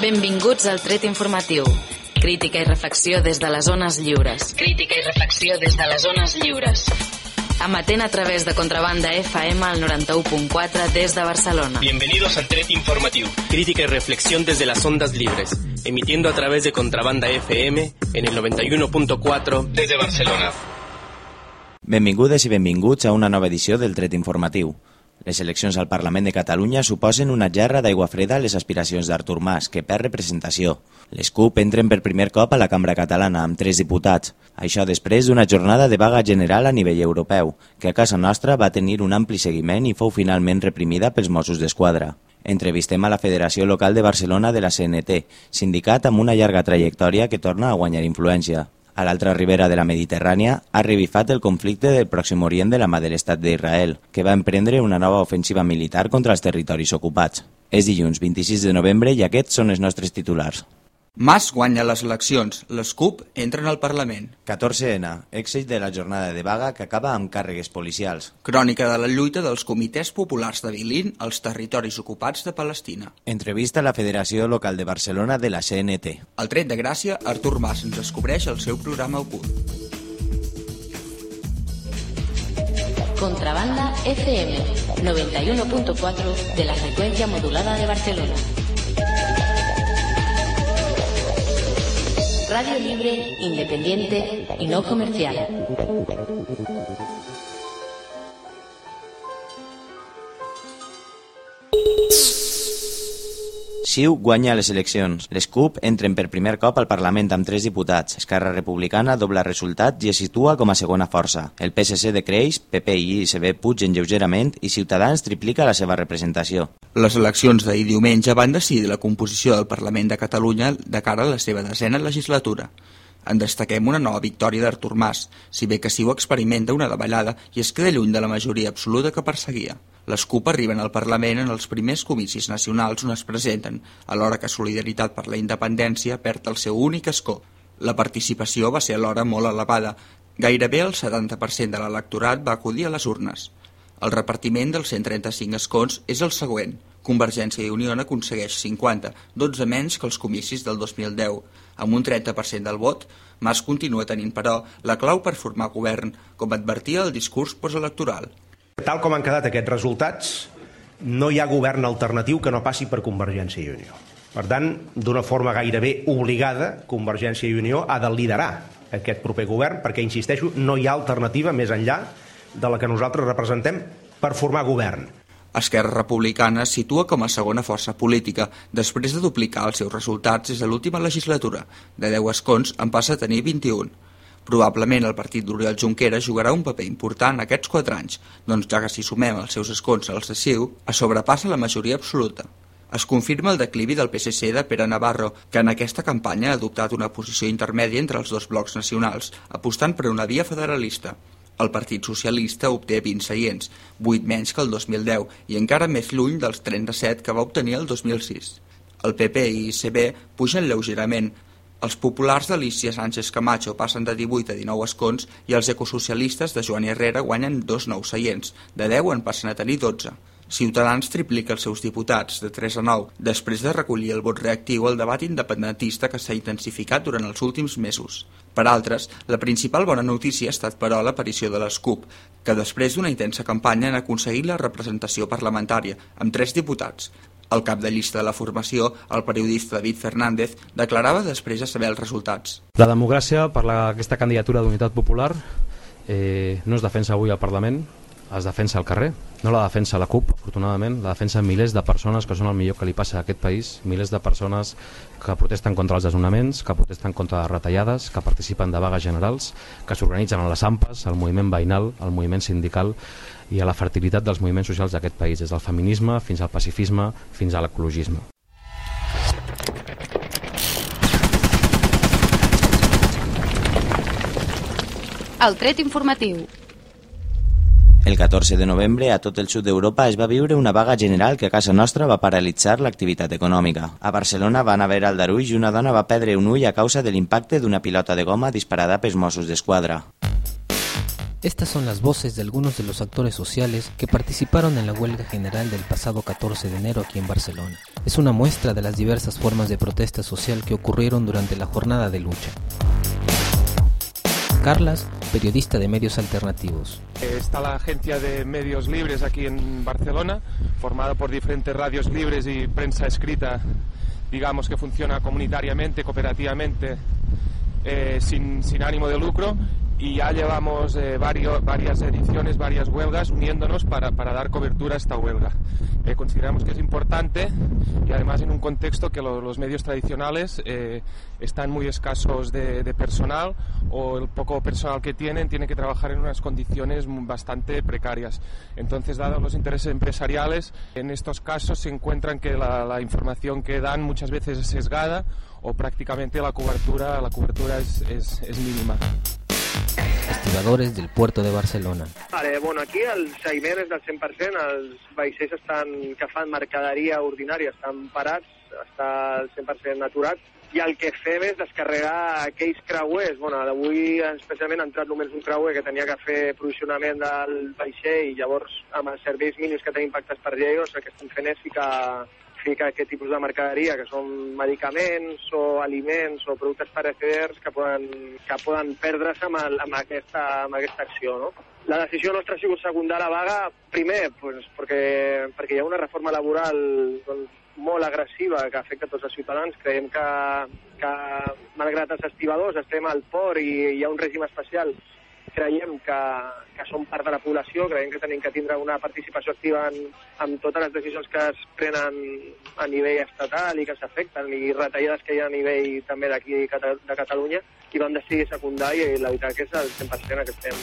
Benvinguts al tret informatiu. Crítica i reflexió des de les zones lliures. Crítica i reflexió des de les zones lliures. Amatent a través de Contrabanda FM al 91.4 des de Barcelona. Bienvenidos al Tret Informativo, crítica y reflexión desde las ondas libres, emitiendo a través de Contrabanda FM en el 91.4 desde Barcelona. Benvingudes i benvinguts a una nova edició del Tret Informatiu. Les eleccions al Parlament de Catalunya suposen una gerra d'aigua freda a les aspiracions d'Artur Mas, que perd representació. Les CUP entren per primer cop a la cambra catalana amb tres diputats. Això després d'una jornada de vaga general a nivell europeu, que a casa nostra va tenir un ampli seguiment i fou finalment reprimida pels Mossos d'Esquadra. Entrevistem a la Federació Local de Barcelona de la CNT, sindicat amb una llarga trajectòria que torna a guanyar influència. A l'altra ribera de la Mediterrània ha revifat el conflicte del Pròxim Orient de la mà de l'Estat d'Israel, que va emprendre una nova ofensiva militar contra els territoris ocupats. És dilluns 26 de novembre i aquests són els nostres titulars. Mas guanya les eleccions, les CUP entren al Parlament. 14N, èxit de la jornada de vaga que acaba amb càrregues policials. Crònica de la lluita dels comitès populars de Bilin als territoris ocupats de Palestina. Entrevista a la Federació Local de Barcelona de la CNT. Al tret de Gràcia, Artur Mas ens descobreix el seu programa ocult. Contrabanda FM 91.4 de la frecuencia modulada de Barcelona. Radio libre, independiente y no comercial. CiU guanya les eleccions. Les CUP entren per primer cop al Parlament amb tres diputats. Esquerra Republicana dobla resultat i es situa com a segona força. El PSC decreix, PP i ICB pugen lleugerament i Ciutadans triplica la seva representació. Les eleccions d'ahir diumenge van decidir la composició del Parlament de Catalunya de cara a la seva desena legislatura. En destaquem una nova victòria d'Artur Mas, si bé que si ho experimenta una davallada i es queda lluny de la majoria absoluta que perseguia. Les CUP arriben al Parlament en els primers comicis nacionals on es presenten, alhora que Solidaritat per la Independència perd el seu únic escó. La participació va ser alhora molt elevada. Gairebé el 70% de l'electorat va acudir a les urnes. El repartiment dels 135 escons és el següent. Convergència i Unió n'aconsegueix 50, 12 menys que els comicis del 2010. Amb un 30% del vot, Mas continua tenint, però, la clau per formar govern, com advertia el discurs postelectoral. Tal com han quedat aquests resultats, no hi ha govern alternatiu que no passi per Convergència i Unió. Per tant, d'una forma gairebé obligada, Convergència i Unió ha de liderar aquest proper govern, perquè, insisteixo, no hi ha alternativa més enllà de la que nosaltres representem per formar govern. Esquerra Republicana es situa com a segona força política després de duplicar els seus resultats des de l'última legislatura. De 10 escons en passa a tenir 21. Probablement el partit d'Oriol Junqueras jugarà un paper important aquests 4 anys, doncs ja que si sumem els seus escons als de CiU, es sobrepassa la majoria absoluta. Es confirma el declivi del PSC de Pere Navarro, que en aquesta campanya ha adoptat una posició intermèdia entre els dos blocs nacionals, apostant per una via federalista. El Partit Socialista obté 20 seients, 8 menys que el 2010 i encara més lluny dels 37 que va obtenir el 2006. El PP i ICB pugen lleugerament. Els populars d'Alicia Sánchez Camacho passen de 18 a 19 escons i els ecosocialistes de Joan Herrera guanyen dos nous seients, de 10 en passen a tenir 12. Ciutadans triplica els seus diputats, de 3 a 9, després de recollir el vot reactiu al debat independentista que s'ha intensificat durant els últims mesos. Per altres, la principal bona notícia ha estat però l'aparició de les CUP, que després d'una intensa campanya han aconseguit la representació parlamentària, amb tres diputats. El cap de llista de la formació, el periodista David Fernández, declarava després de saber els resultats. La democràcia per la, aquesta candidatura d'unitat popular eh, no es defensa avui al Parlament, es defensa al carrer, no la defensa la CUP, afortunadament, la defensa milers de persones que són el millor que li passa a aquest país, milers de persones que protesten contra els desnonaments, que protesten contra les retallades, que participen de vagues generals, que s'organitzen a les AMPAs, al moviment veïnal, al moviment sindical i a la fertilitat dels moviments socials d'aquest país, des del feminisme fins al pacifisme, fins a l'ecologisme. El tret informatiu. El 14 de novembre a tot el sud d'Europa es va viure una vaga general que a casa nostra va paralitzar l'activitat econòmica. A Barcelona van haver aldarulls i una dona va perdre un ull a causa de l'impacte d'una pilota de goma disparada pels Mossos d'Esquadra. Estas son las voces de algunos de los actores sociales que participaron en la huelga general del pasado 14 de enero aquí en Barcelona. Es una muestra de las diversas formas de protesta social que ocurrieron durante la jornada de lucha. Carlas, periodista de medios alternativos. Está la agencia de medios libres aquí en Barcelona, formada por diferentes radios libres y prensa escrita, digamos que funciona comunitariamente, cooperativamente, eh, sin, sin ánimo de lucro y ya llevamos eh, varios, varias ediciones, varias huelgas uniéndonos para, para dar cobertura a esta huelga. Eh, consideramos que es importante y además en un contexto que lo, los medios tradicionales eh, están muy escasos de, de, personal o el poco personal que tienen tienen que trabajar en unas condiciones bastante precarias. Entonces, dados los intereses empresariales, en estos casos se encuentran que la, la información que dan muchas veces es sesgada o prácticamente la cobertura, la cobertura es, es, es mínima. Estibadores del puerto de Barcelona. Vale, bueno, aquí el seguiment és del 100%, els vaixells estan, que fan mercaderia ordinària estan parats, està al 100% aturat, i el que fem és descarregar aquells creuers. Bueno, avui especialment ha entrat només un creuer que tenia que fer provisionament del vaixell i llavors amb els serveis mínims que tenim pactes per llei, doncs el que estem fent és ficar fica aquest tipus de mercaderia, que són medicaments o aliments o productes pereceders que poden, que poden perdre's amb, el, amb, aquesta, amb aquesta acció. No? La decisió nostra ha sigut secundar la vaga, primer, pues, perquè, perquè hi ha una reforma laboral doncs, molt agressiva que afecta tots els ciutadans. Creiem que, que malgrat els estibadors estem al port i hi ha un règim especial creiem que, que som part de la població, creiem que tenim que tindre una participació activa en, en totes les decisions que es prenen a nivell estatal i que s'afecten i retallades que hi ha a nivell també d'aquí de Catalunya i vam decidir secundar i la veritat que és el 100% que estem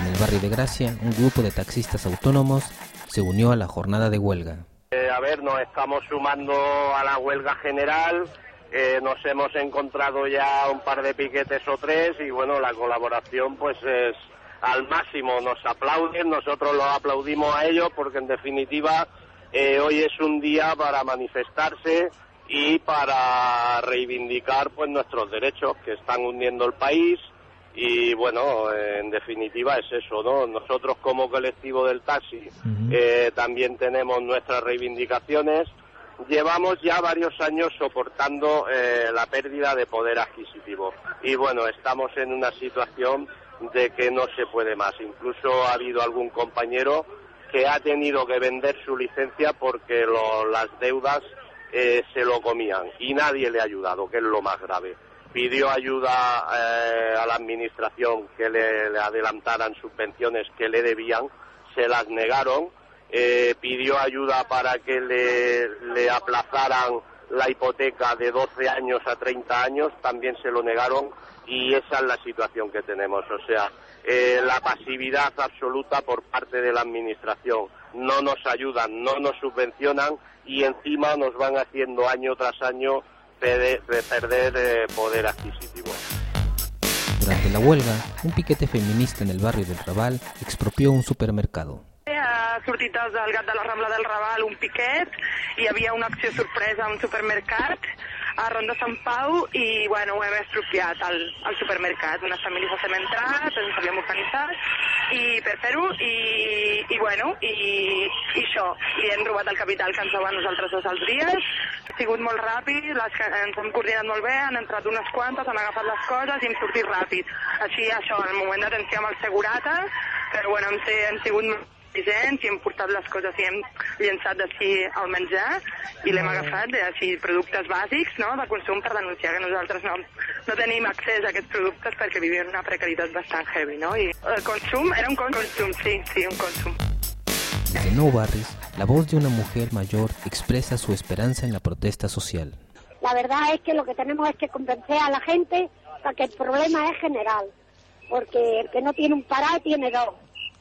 En el barrio de Gracia, un grupo de taxistas autónomos se unió a la jornada de huelga. Eh, a ver, nos estamos sumando a la huelga general, eh, nos hemos encontrado ya un par de piquetes o tres y bueno, la colaboración pues es al máximo, nos aplauden, nosotros lo aplaudimos a ellos porque en definitiva eh, hoy es un día para manifestarse y para reivindicar pues nuestros derechos que están hundiendo el país y bueno, en definitiva es eso, ¿no? Nosotros como colectivo del taxi uh -huh. eh, también tenemos nuestras reivindicaciones llevamos ya varios años soportando eh, la pérdida de poder adquisitivo y bueno, estamos en una situación de que no se puede más. Incluso ha habido algún compañero que ha tenido que vender su licencia porque lo, las deudas eh, se lo comían y nadie le ha ayudado, que es lo más grave. Pidió ayuda eh, a la administración que le, le adelantaran subvenciones que le debían, se las negaron eh, pidió ayuda para que le, aplazaran la hipoteca de 12 años a 30 años, también se lo negaron y esa es la situación que tenemos. O sea, eh, la pasividad absoluta por parte de la Administración. No nos ayudan, no nos subvencionan y encima nos van haciendo año tras año perder, perder eh, poder adquisitivo. Durante la huelga, un piquete feminista en el barrio del Raval expropió un supermercado. Sortit del gat de la Rambla del Raval un piquet, hi havia una acció sorpresa a un supermercat a Ronda Sant Pau i bueno, ho hem expropiat al, al supermercat. Unes famílies ens hem entrat, ens havíem organitzat i per fer-ho i, i bueno, i, i això, li hem robat el capital que ens deu a nosaltres dos als dies. Ha sigut molt ràpid, les, ens hem coordinat molt bé, han entrat unes quantes, han agafat les coses i hem sortit ràpid. Així, això, en el moment d'atenció amb el segurata, però bueno, hem, hem sigut intel·ligents i hem portat les coses i hem llençat així el menjar i l'hem agafat així productes bàsics no, de consum per denunciar que nosaltres no, no tenim accés a aquests productes perquè vivim en una precarietat bastant heavy no? i el consum era un consum, sí, sí, un consum Desde Nou Barris, la voz de una mujer mayor expresa su esperanza en la protesta social. La verdad es que lo que tenemos es que convencer a la gente para que el problema es general, porque el que no tiene un parado tiene dos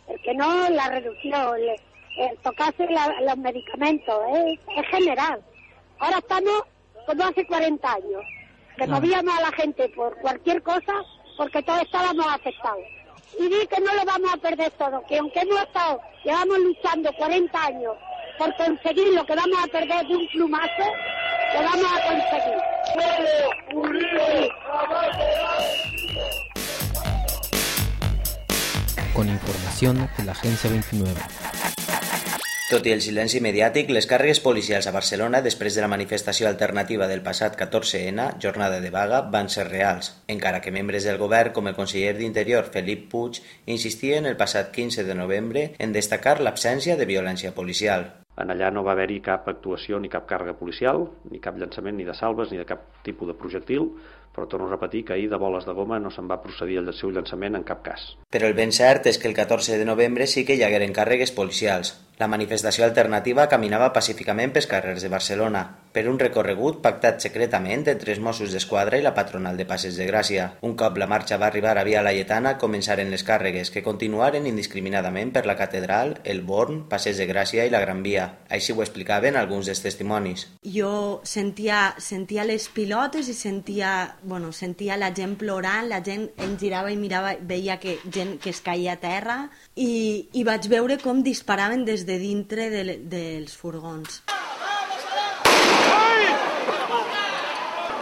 el que no, la reducción, el, el tocarse la, los medicamentos, es, es, general. Ahora estamos como hace 40 años, que movíamos a la gente por cualquier cosa porque todos estábamos afectados. Y di que no lo vamos a perder todo, que aunque hemos estado, llevamos luchando 40 años por conseguir lo que vamos a perder de un plumazo, lo vamos a conseguir. Con información de la Agencia 29. Tot i el silenci mediàtic, les càrregues policials a Barcelona després de la manifestació alternativa del passat 14N, jornada de vaga, van ser reals, encara que membres del govern, com el conseller d'Interior Felip Puig, insistien el passat 15 de novembre en destacar l'absència de violència policial. En allà no va haver-hi cap actuació ni cap càrrega policial, ni cap llançament ni de salves ni de cap tipus de projectil, però torno a repetir que ahir de boles de goma no se'n va procedir al seu llançament en cap cas. Però el ben cert és que el 14 de novembre sí que hi hagueren càrregues policials. La manifestació alternativa caminava pacíficament pels carrers de Barcelona, per un recorregut pactat secretament entre els Mossos d'Esquadra i la patronal de Passes de Gràcia. Un cop la marxa va arribar a Via Laietana, començaren les càrregues, que continuaren indiscriminadament per la Catedral, el Born, Passes de Gràcia i la Gran Via. Així ho explicaven alguns dels testimonis. Jo sentia, sentia les pilotes i sentia bueno, sentia la gent plorant, la gent em girava i mirava, veia que gent que es caia a terra i, i vaig veure com disparaven des de dintre de, dels furgons.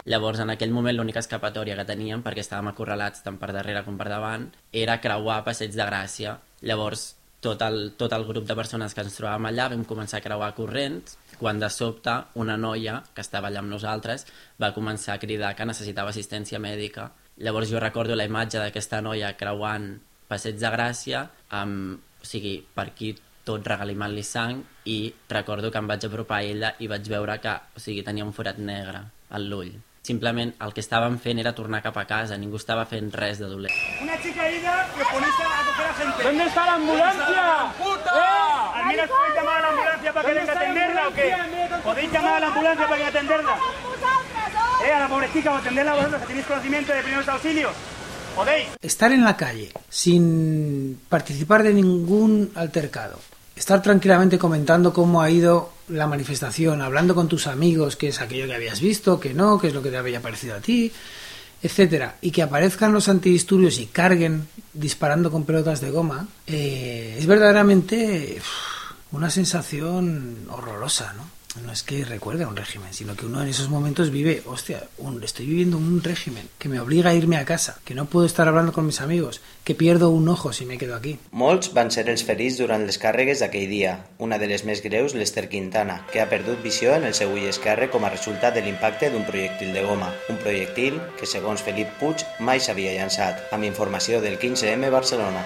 Llavors, en aquell moment, l'única escapatòria que teníem, perquè estàvem acorralats tant per darrere com per davant, era creuar Passeig de Gràcia. Llavors, tot el, tot el grup de persones que ens trobàvem allà vam començar a creuar corrents quan de sobte una noia que estava allà amb nosaltres va començar a cridar que necessitava assistència mèdica. Llavors jo recordo la imatge d'aquesta noia creuant Passeig de Gràcia, amb, o sigui, per aquí tot regalimant-li sang i recordo que em vaig apropar a ella i vaig veure que o sigui, tenia un forat negre al l'ull. Simplement el que estàvem fent era tornar cap a casa, ningú estava fent res de dolent. Una chica ida que poniste a coger a gente. ¿Dónde está la ambulancia? ¡Puta! ¿Eh? ¿Al menos podéis llamar a la ambulancia para que venga a atenderla o qué? ¿Podéis llamar a la ambulancia para que atenderla? ¿Eh? A la pobre chica o atenderla vosotros que tenéis conocimiento de primeros auxilios. ¿Podéis? Estar en la calle sin participar de ningún altercado estar tranquilamente comentando cómo ha ido la manifestación, hablando con tus amigos, qué es aquello que habías visto, qué no, qué es lo que te había parecido a ti, etcétera, y que aparezcan los antidisturbios y carguen disparando con pelotas de goma, eh, es verdaderamente una sensación horrorosa, ¿no? No es que recuerde a un régimen, sino que uno en esos momentos vive, hostia, un, estoy viviendo un régimen que me obliga a irme a casa, que no puedo estar hablando con mis amigos, que pierdo un ojo si me quedo aquí. Molts van ser els ferits durant les càrregues d'aquell dia. Una de les més greus, l'Ester Quintana, que ha perdut visió en el seu ull esquerre com a resultat de l'impacte d'un projectil de goma. Un projectil que, segons Felip Puig, mai s'havia llançat, amb informació del 15M Barcelona.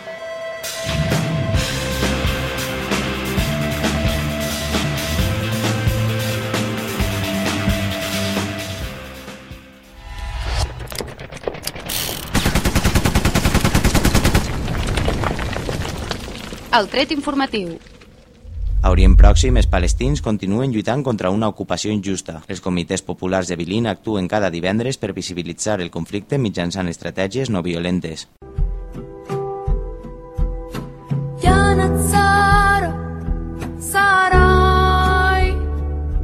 El tret informatiu. A Orient Pròxim, els palestins continuen lluitant contra una ocupació injusta. Els comitès populars de Bilin actuen cada divendres per visibilitzar el conflicte mitjançant estratègies no violentes.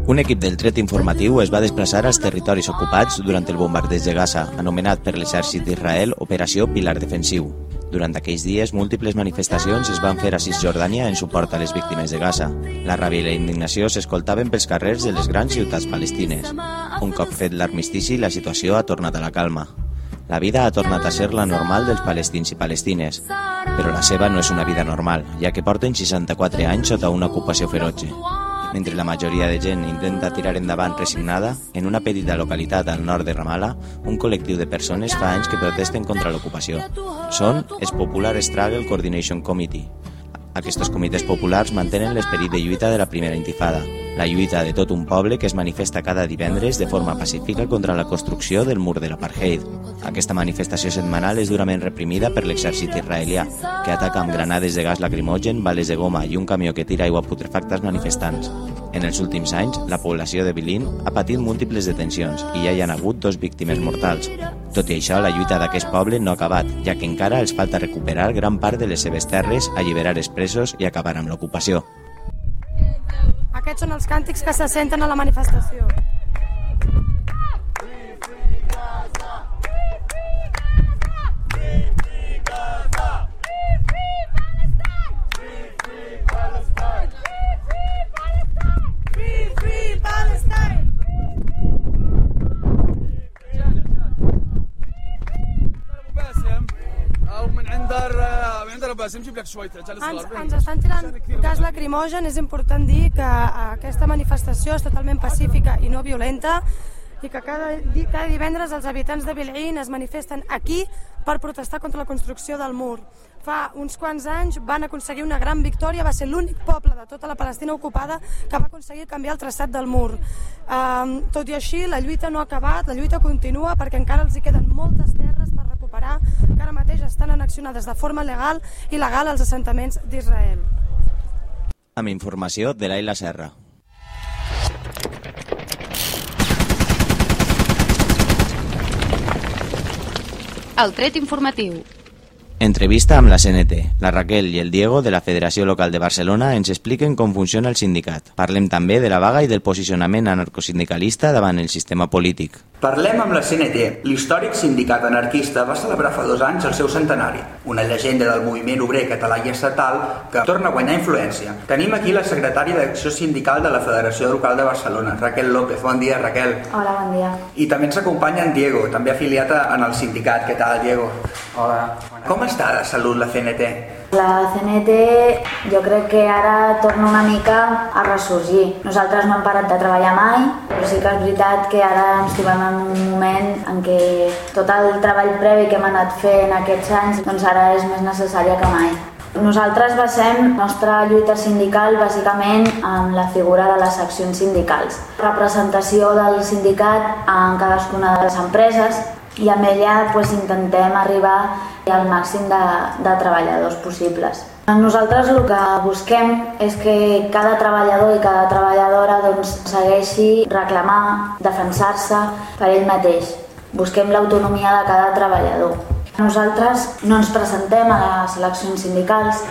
Un equip del tret informatiu es va desplaçar als territoris ocupats durant el bombardeig de Gaza, anomenat per l'exèrcit d'Israel Operació Pilar Defensiu. Durant aquells dies, múltiples manifestacions es van fer a Cisjordània en suport a les víctimes de Gaza. La ràbia i la indignació s'escoltaven pels carrers de les grans ciutats palestines. Un cop fet l'armistici, la situació ha tornat a la calma. La vida ha tornat a ser la normal dels palestins i palestines, però la seva no és una vida normal, ja que porten 64 anys sota una ocupació feroce. Mentre la majoria de gent intenta tirar endavant resignada, en una petita localitat al nord de Ramallah, un col·lectiu de persones fa anys que protesten contra l'ocupació. Són els Popular Struggle Coordination Committee. Aquests comitès populars mantenen l'esperit de lluita de la primera intifada, la lluita de tot un poble que es manifesta cada divendres de forma pacífica contra la construcció del mur de l'apartheid. Aquesta manifestació setmanal és durament reprimida per l'exèrcit israelià, que ataca amb granades de gas lacrimogen, bales de goma i un camió que tira aigua putrefacta als manifestants. En els últims anys, la població de Bilin ha patit múltiples detencions i ja hi han hagut dos víctimes mortals. Tot i això, la lluita d'aquest poble no ha acabat, ja que encara els falta recuperar gran part de les seves terres, alliberar els presos i acabar amb l'ocupació. Aquests són els càntics que se senten a la manifestació. Ens, ens estan tirant gas lacrimogen, és important dir que eh, aquesta manifestació és totalment pacífica i no violenta i que cada, cada divendres els habitants de Bil'in es manifesten aquí per protestar contra la construcció del mur. Fa uns quants anys van aconseguir una gran victòria, va ser l'únic poble de tota la Palestina ocupada que va aconseguir canviar el traçat del mur. Um, tot i així, la lluita no ha acabat, la lluita continua perquè encara els hi queden moltes terres per que ara mateix estan anaccionades de forma legal i legal als assentaments d'Israel. Amb informació de l'Aila Serra. El tret informatiu. Entrevista amb la CNT. La Raquel i el Diego de la Federació Local de Barcelona ens expliquen com funciona el sindicat. Parlem també de la vaga i del posicionament anarcosindicalista davant el sistema polític. Parlem amb la CNT. L'històric sindicat anarquista va celebrar fa dos anys el seu centenari. Una llegenda del moviment obrer català i estatal que torna a guanyar influència. Tenim aquí la secretària d'Acció Sindical de la Federació Local de Barcelona, Raquel López. Bon dia, Raquel. Hola, bon dia. I també ens acompanya en Diego, també afiliat en el sindicat. Què tal, Diego? Hola. Com està de salut la CNT? La CNT jo crec que ara torna una mica a ressorgir. Nosaltres no hem parat de treballar mai, però sí que és veritat que ara ens trobem en un moment en què tot el treball previ que hem anat fent aquests anys doncs ara és més necessària que mai. Nosaltres basem la nostra lluita sindical bàsicament en la figura de les seccions sindicals. Representació del sindicat en cadascuna de les empreses, i amb ella pues, intentem arribar al màxim de, de treballadors possibles. Nosaltres el que busquem és que cada treballador i cada treballadora doncs, segueixi reclamar, defensar-se per ell mateix. Busquem l'autonomia de cada treballador. Nosaltres no ens presentem a les eleccions sindicals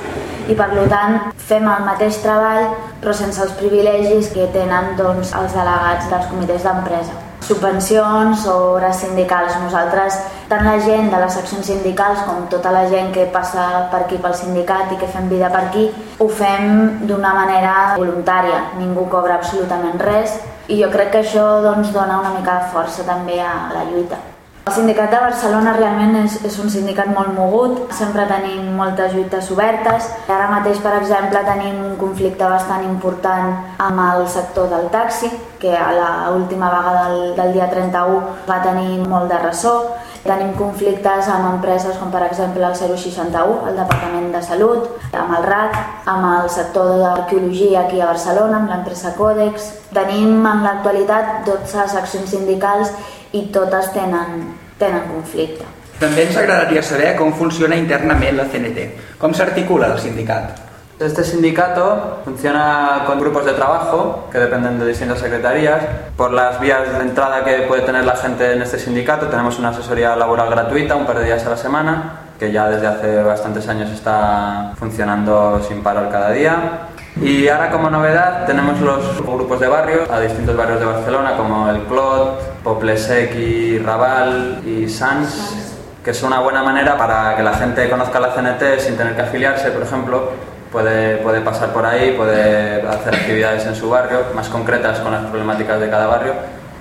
i per tant fem el mateix treball però sense els privilegis que tenen doncs, els delegats dels comitès d'empresa subvencions o hores sindicals. Nosaltres, tant la gent de les seccions sindicals com tota la gent que passa per aquí pel sindicat i que fem vida per aquí, ho fem d'una manera voluntària. Ningú cobra absolutament res i jo crec que això doncs, dona una mica de força també a la lluita. El sindicat de Barcelona realment és, és un sindicat molt mogut, sempre tenim moltes lluites obertes. Ara mateix, per exemple, tenim un conflicte bastant important amb el sector del taxi, que a l'última vaga del, del dia 31 va tenir molt de ressò. Tenim conflictes amb empreses com per exemple el 061, el Departament de Salut, amb el RAC, amb el sector d'arqueologia aquí a Barcelona, amb l'empresa Codex. Tenim en l'actualitat 12 seccions sindicals i totes tenen, tenen conflicte. També ens agradaria saber com funciona internament la CNT. Com s'articula el sindicat? Este sindicato funciona con grupos de trabajo que dependen de distintas secretarías. Por las vías de entrada que puede tener la gente en este sindicato, tenemos una asesoría laboral gratuita, un par de días a la semana, que ya desde hace bastantes años está funcionando sin parar cada día. Y ahora como novedad tenemos los grupos de barrio a distintos barrios de Barcelona como el Clot, Poplesec Raval y Sans, que es una buena manera para que la gente conozca la CNT sin tener que afiliarse, por ejemplo. Puede, puede pasar por ahí, puede hacer actividades en su barrio, más concretas con las problemáticas de cada barrio.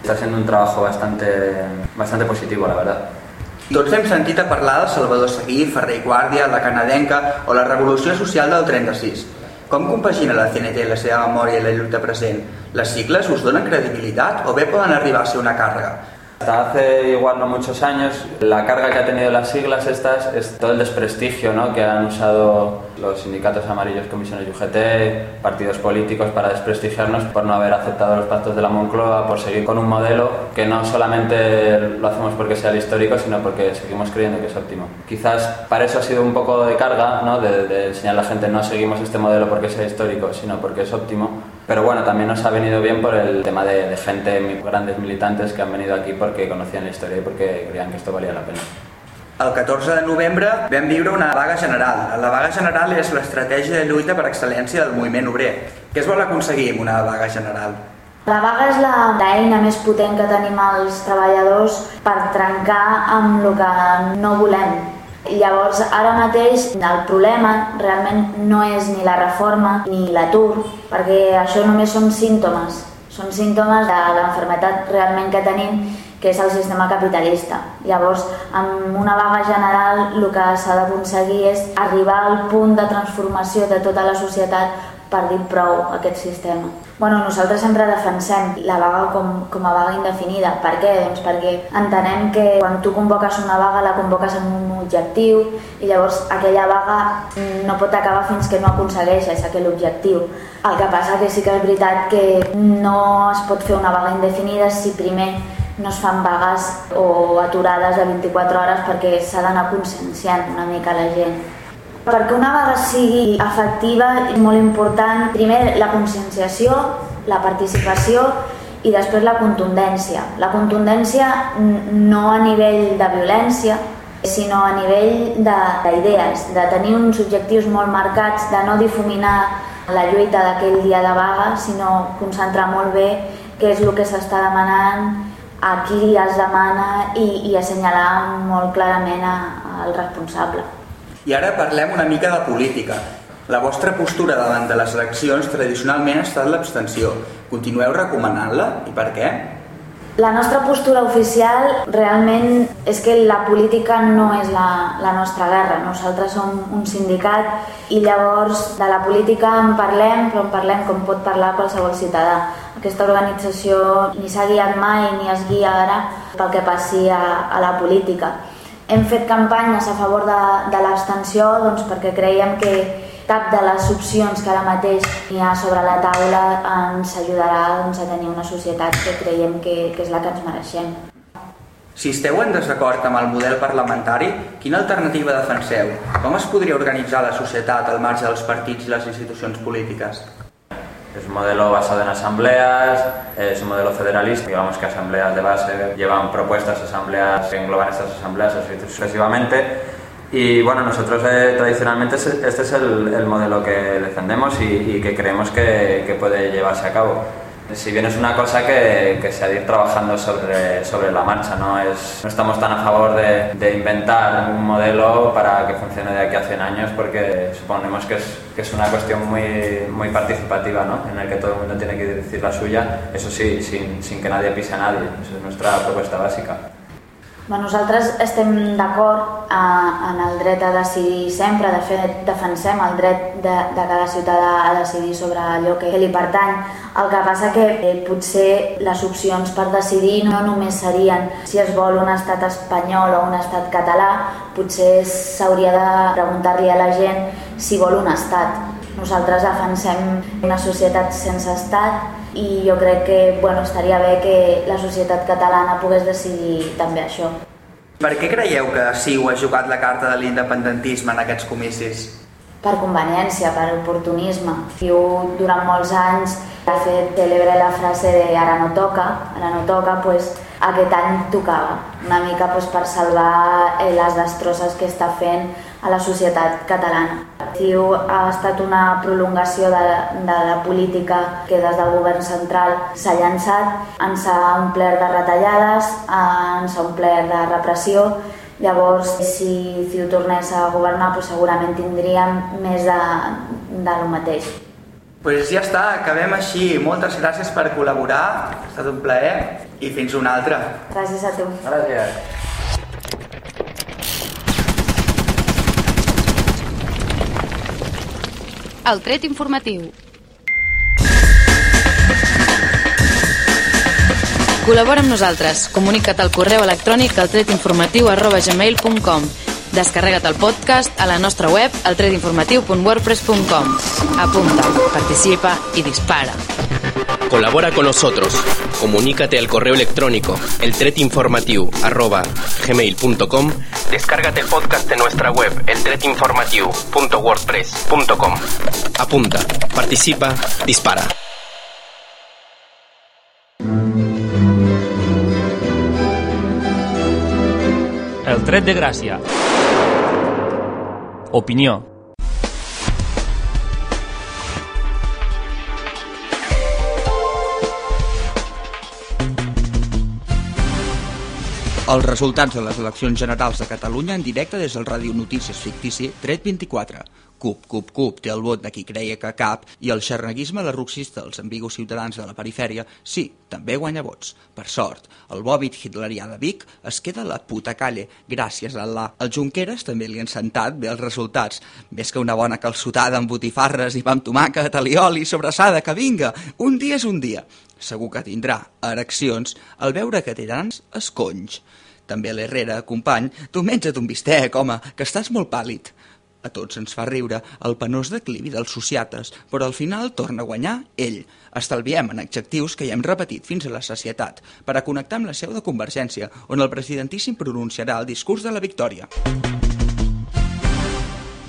Está siendo un trabajo bastante, bastante positivo, la verdad. Tots hem sentit a parlar de Salvador Seguí, Ferrer i Guàrdia, la Canadenca o la Revolució Social del 36. Com compagina la CNT la seva memòria i la lluita present? Les sigles us donen credibilitat o bé poden arribar a ser una càrrega? Hasta hace igual no muchos años, la carga que ha tenido las siglas estas es todo el desprestigio ¿no? que han usado los sindicatos amarillos, comisiones UGT, partidos políticos para desprestigiarnos por no haber aceptado los pactos de la Moncloa, por seguir con un modelo que no solamente lo hacemos porque sea el histórico, sino porque seguimos creyendo que es óptimo. Quizás para eso ha sido un poco de carga, ¿no? de, de enseñar a la gente no seguimos este modelo porque sea histórico, sino porque es óptimo. Pero bueno, también nos ha venido bien por el tema de, de gente, grandes militantes que han venido aquí porque conocían la historia y porque creían que esto valía la pena. El 14 de novembre vam viure una vaga general. La vaga general és l'estratègia de lluita per excel·lència del moviment obrer. Què es vol aconseguir amb una vaga general? La vaga és l'eina més potent que tenim els treballadors per trencar amb el que no volem. Llavors, ara mateix, el problema realment no és ni la reforma ni l'atur, perquè això només són símptomes. Són símptomes de l'enfermetat realment que tenim que és el sistema capitalista. Llavors, amb una vaga general el que s'ha d'aconseguir és arribar al punt de transformació de tota la societat per dir prou a aquest sistema. Bueno, nosaltres sempre defensem la vaga com, com a vaga indefinida. Per què? Doncs perquè entenem que quan tu convoques una vaga la convoques amb un objectiu i llavors aquella vaga no pot acabar fins que no aconsegueixes aquell objectiu. El que passa que sí que és veritat que no es pot fer una vaga indefinida si primer no es fan vagues o aturades de 24 hores perquè s'ha d'anar conscienciant una mica la gent. Perquè una vaga sigui efectiva és molt important, primer la conscienciació, la participació i després la contundència. La contundència no a nivell de violència, sinó a nivell d'idees, de, de tenir uns objectius molt marcats, de no difuminar la lluita d'aquell dia de vaga, sinó concentrar molt bé què és el que s'està demanant, a qui es demana i, i assenyalar molt clarament al responsable. I ara parlem una mica de política. La vostra postura davant de les eleccions tradicionalment ha estat l'abstenció. Continueu recomanant-la i per què? La nostra postura oficial realment és que la política no és la, la nostra guerra. Nosaltres som un sindicat i llavors de la política en parlem, però en parlem com pot parlar qualsevol ciutadà. Aquesta organització ni s'ha guiat mai ni es guia ara pel que passi a, a la política. Hem fet campanyes a favor de, de l'abstenció doncs, perquè creiem que cap de les opcions que ara mateix hi ha sobre la taula ens ajudarà doncs, a tenir una societat que creiem que, que és la que ens mereixem. Si esteu en desacord amb el model parlamentari, quina alternativa defenseu? Com es podria organitzar la societat al marge dels partits i les institucions polítiques? Es un modelo basado en asambleas, es un modelo federalista, digamos que asambleas de base llevan propuestas, asambleas que engloban estas asambleas sucesivamente Y bueno, nosotros eh, tradicionalmente este es el, el, modelo que defendemos y, y que creemos que, que, puede llevarse a cabo. Si bien es una cosa que, que se ha de ir trabajando sobre, sobre la marcha, ¿no? Es, no estamos tan a favor de, de, inventar un modelo para que funcione de aquí a 100 años porque suponemos que es, que es una cuestión muy, muy participativa, ¿no? en el que todo el mundo tiene que decir la suya, eso sí, sin, sin que nadie pise a nadie. Esa es nuestra propuesta básica. Bueno, nosaltres estem d'acord en el dret a decidir sempre, de fet defensem el dret de, de cada ciutadà a decidir sobre allò que li pertany. El que passa que eh, potser les opcions per decidir no només serien si es vol un estat espanyol o un estat català, potser s'hauria de preguntar-li a la gent si vol un estat. Nosaltres defensem una societat sense estat i jo crec que bueno, estaria bé que la societat catalana pogués decidir també això. Per què creieu que CiU ha jugat la carta de l'independentisme en aquests comicis? Per conveniència, per oportunisme. CiU durant molts anys ha fet celebre la frase de ara no toca, ara no toca, pues, aquest any tocava, una mica pues, per salvar eh, les destrosses que està fent a la societat catalana. CiU ha estat una prolongació de, de la política que des del govern central s'ha llançat, ens ha omplert de retallades, ens ha omplert de repressió, Llavors, si CiU tornés a governar, pues segurament tindríem més de, de lo mateix. Pues ja està, acabem així. Moltes gràcies per col·laborar, ha estat un plaer i fins una altra. Gràcies a tu. Gràcies. El tret informatiu. Col·labora amb nosaltres. Comunica't al correu electrònic al tretinformatiu arroba gmail.com Descarrega't el podcast a la nostra web altretinformatiu.wordpress.com Apunta, participa y dispara. Colabora con nosotros. Comunícate al correo electrónico eltretinformatiu@gmail.com. Descárgate el podcast de nuestra web eltretinformatiu.wordpress.com. Apunta, participa, dispara. El tret de gràcia. Opinió. Els resultats de les eleccions generals de Catalunya en directe des del Ràdio Notícies Fictici Tret 24. CUP, CUP, CUP té el vot de qui creia que cap i el xarneguisme larruxista dels ambigos ciutadans de la perifèria, sí, també guanya vots. Per sort, el bòbit hitlerià de Vic es queda a la puta calle, gràcies a la. Els Junqueras també li han sentat bé els resultats. Més que una bona calçotada amb botifarres i pa amb tomàquet, alioli, sobrassada, que vinga, un dia és un dia. Segur que tindrà ereccions al veure que té grans esconys. També l'Herrera, company, tu menja't un bistec, home, que estàs molt pàl·lid. A tots ens fa riure el penós declivi dels sociates, però al final torna a guanyar ell. Estalviem en adjectius que ja hem repetit fins a la societat per a connectar amb la seu de Convergència, on el presidentíssim pronunciarà el discurs de la victòria.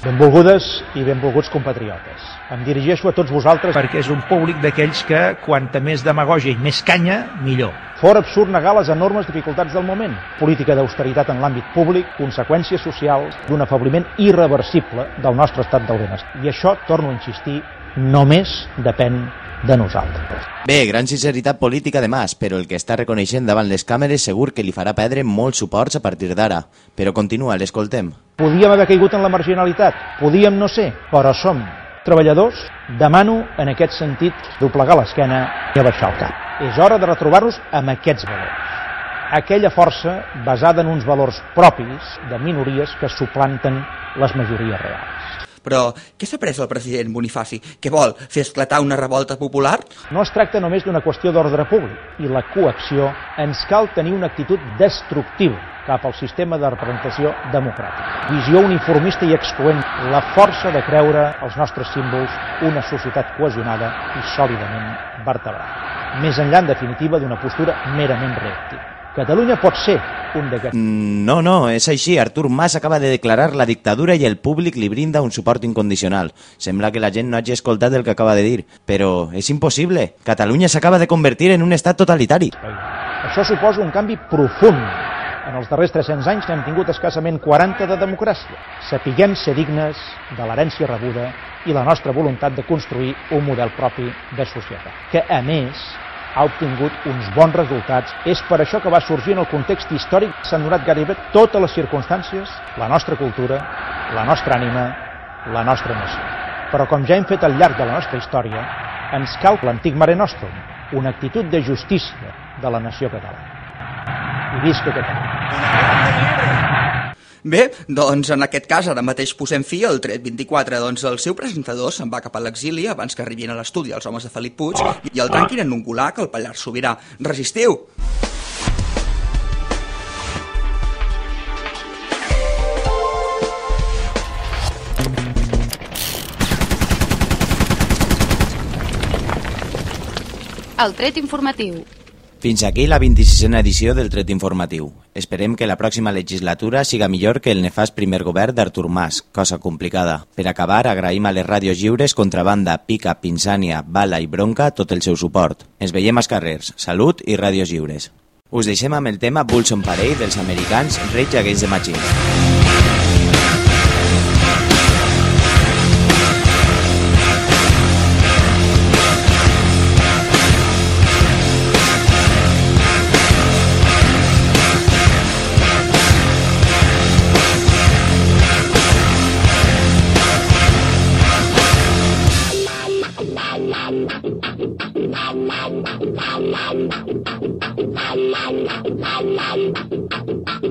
Benvolgudes i benvolguts compatriotes. Em dirigeixo a tots vosaltres perquè és un públic d'aquells que quanta més demagogia i més canya, millor. Fora absurd negar les enormes dificultats del moment. Política d'austeritat en l'àmbit públic, conseqüències socials d'un afabliment irreversible del nostre estat del benestar. I això, torno a insistir, només depèn de nosaltres. Bé, gran sinceritat política de Mas, però el que està reconeixent davant les càmeres segur que li farà perdre molts suports a partir d'ara. Però continua, l'escoltem. Podíem haver caigut en la marginalitat, podíem no ser, però som treballadors, demano en aquest sentit doblegar l'esquena i abaixar el cap. És hora de retrobar-nos amb aquests valors. Aquella força basada en uns valors propis de minories que suplanten les majories reals. Però què s'ha pres el president Bonifaci? Què vol? Fer esclatar una revolta popular? No es tracta només d'una qüestió d'ordre públic i la coacció. Ens cal tenir una actitud destructiva cap al sistema de representació democràtica. Visió uniformista i excloent, la força de creure els nostres símbols una societat cohesionada i sòlidament vertebrada. Més enllà, en definitiva, d'una postura merament reactiva. Catalunya pot ser un d'aquests. Mm, No, no, és així. Artur Mas acaba de declarar la dictadura i el públic li brinda un suport incondicional. Sembla que la gent no hagi escoltat el que acaba de dir, però és impossible. Catalunya s'acaba de convertir en un estat totalitari. Això suposa un canvi profund. En els darrers 300 anys n'hem tingut escassament 40 de democràcia. Sapiguem ser dignes de l'herència rebuda i la nostra voluntat de construir un model propi de societat, que, a més, ha obtingut uns bons resultats. És per això que va sorgir en el context històric s'han donat gairebé totes les circumstàncies, la nostra cultura, la nostra ànima, la nostra nació. Però com ja hem fet al llarg de la nostra història, ens cal l'antic Mare Nostrum, una actitud de justícia de la nació catalana. I visca Catalunya. Bé, doncs en aquest cas ara mateix posem fi al tret 24, doncs el seu presentador se'n va cap a l'exili abans que arribin a l'estudi els homes de Felip Puig i el tanquin en un gulac al Pallars Sobirà. Resistiu! El tret informatiu. Fins aquí la 26a edició del Tret Informatiu. Esperem que la pròxima legislatura siga millor que el nefast primer govern d'Artur Mas, cosa complicada. Per acabar, agraïm a les ràdios lliures Contrabanda, Pica, Pinsània, Bala i Bronca tot el seu suport. Ens veiem als carrers. Salut i ràdios lliures. Us deixem amb el tema Bulson Parade dels americans Rage Against the Machine. The